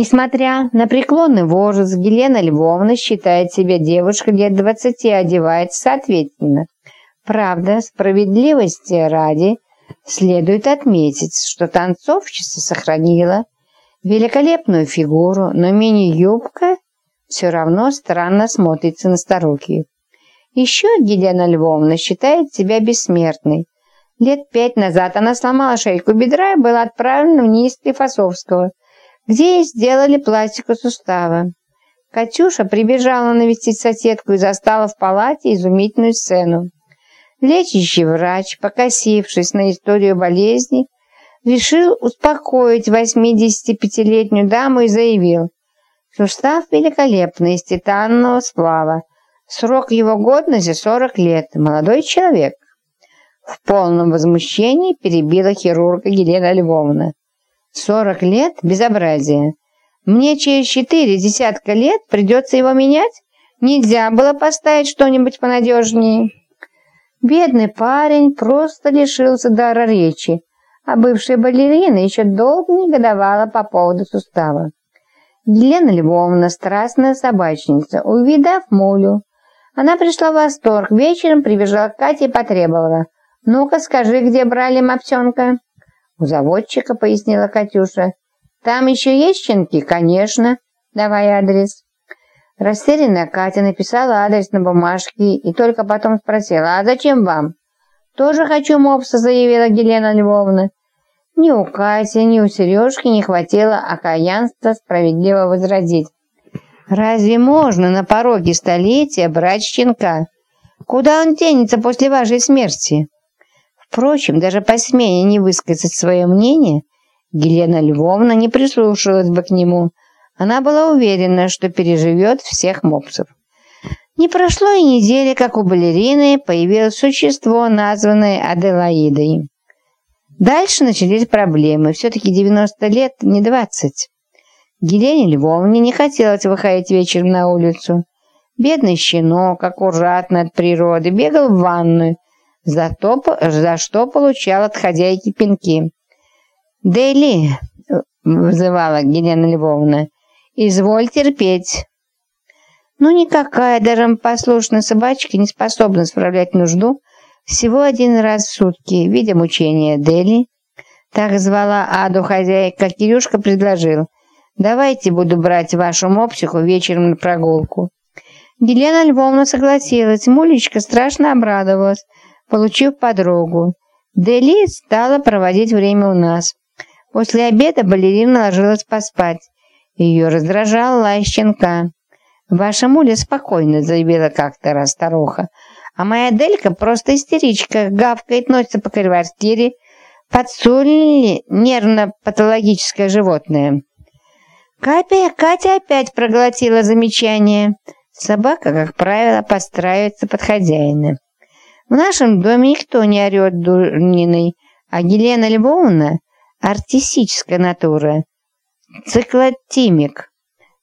Несмотря на преклонный возраст, Елена Львовна считает себя девушкой лет двадцати, одевается соответственно. Правда, справедливости ради следует отметить, что танцовщица сохранила великолепную фигуру, но мини-юбка все равно странно смотрится на старухи. Еще Елена Львовна считает себя бессмертной. Лет пять назад она сломала шейку бедра и была отправлена в НИИ Склифосовского – где ей сделали пластику сустава. Катюша прибежала навестить соседку и застала в палате изумительную сцену. Лечащий врач, покосившись на историю болезни, решил успокоить 85-летнюю даму и заявил, «Сустав великолепный, из титанного сплава. Срок его годности 40 лет. Молодой человек». В полном возмущении перебила хирурга Елена Львовна. Сорок лет – безобразие. Мне через четыре десятка лет придется его менять? Нельзя было поставить что-нибудь понадежнее. Бедный парень просто лишился дара речи, а бывшая балерина еще долго негодовала по поводу сустава. Елена Львовна, страстная собачница, увидав Мулю, она пришла в восторг, вечером прибежала к Кате и потребовала. «Ну-ка, скажи, где брали мопсенка?» «У заводчика», — пояснила Катюша. «Там еще есть щенки?» «Конечно. Давай адрес». Растерянная Катя написала адрес на бумажке и только потом спросила, «А зачем вам?» «Тоже хочу мопса», — заявила Елена Львовна. Ни у Кати, ни у Сережки не хватило окаянства справедливо возразить. «Разве можно на пороге столетия брать щенка? Куда он денется после вашей смерти?» Впрочем, даже посмея не высказать свое мнение, Елена Львовна не прислушалась бы к нему. Она была уверена, что переживет всех мопсов. Не прошло и недели, как у балерины появилось существо, названное Аделаидой. Дальше начались проблемы. Все-таки 90 лет, не 20. Елене Львовне не хотелось выходить вечером на улицу. Бедный щенок, аккуратно от природы, бегал в ванную, за, то, за что получал от хозяйки пинки. «Дели!» — вызывала Елена Львовна. «Изволь терпеть!» Ну, никакая даже послушная собачка не способна справлять нужду всего один раз в сутки, видя мучения Дели. Так звала Аду хозяйка, Кирюшка предложил. «Давайте буду брать вашу мопсиху вечером на прогулку». Елена Львовна согласилась, Мулечка страшно обрадовалась получив подругу. Дели стала проводить время у нас. После обеда балерина ложилась поспать. Ее раздражал лай щенка. «Ваша муля спокойно», — заявила как-то раз старуха. «А моя Делька просто истеричка, гавкает, носится по квартире. Подсули нервно-патологическое животное». Катя, Катя опять проглотила замечание. Собака, как правило, подстраивается под хозяина. В нашем доме никто не орет дурниной, а Елена Львовна – артистическая натура. Циклотимик.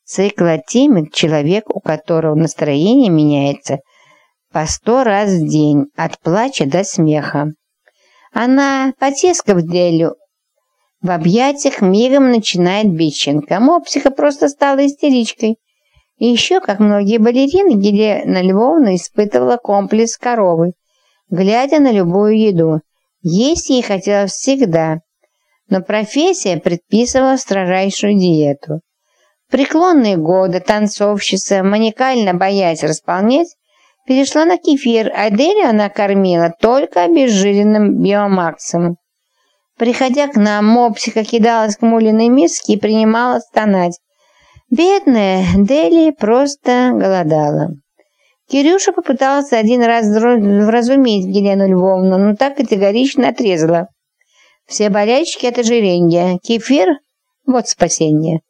Циклотимик – человек, у которого настроение меняется по сто раз в день, от плача до смеха. Она, потескав Делю, в объятиях мигом начинает бить щенка. Мопсиха просто стала истеричкой. И еще, как многие балерины, Елена Львовна испытывала комплекс коровы – глядя на любую еду. Есть ей хотелось всегда, но профессия предписывала строжайшую диету. Преклонные годы танцовщица, маникально боясь располнять, перешла на кефир, а Делю она кормила только обезжиренным биомаксом. Приходя к нам, мопсика кидалась к мулиной миске и принимала стонать. Бедная Дели просто голодала. Кирюша попытался один раз вразумить Елену Львовну, но так категорично отрезала. Все болячки от ожирения. Кефир – вот спасение.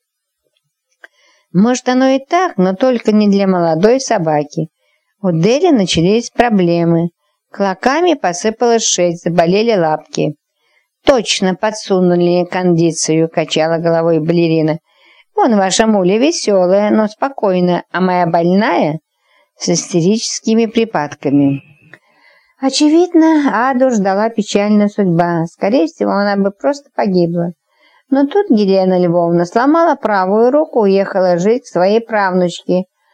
Может, оно и так, но только не для молодой собаки. У Дели начались проблемы. Клоками посыпалась шесть, заболели лапки. «Точно подсунули кондицию», – качала головой балерина. «Вон ваша муля веселая, но спокойная, а моя больная с истерическими припадками. Очевидно, Аду ждала печальная судьба. Скорее всего, она бы просто погибла. Но тут Елена Львовна сломала правую руку, уехала жить к своей правнучке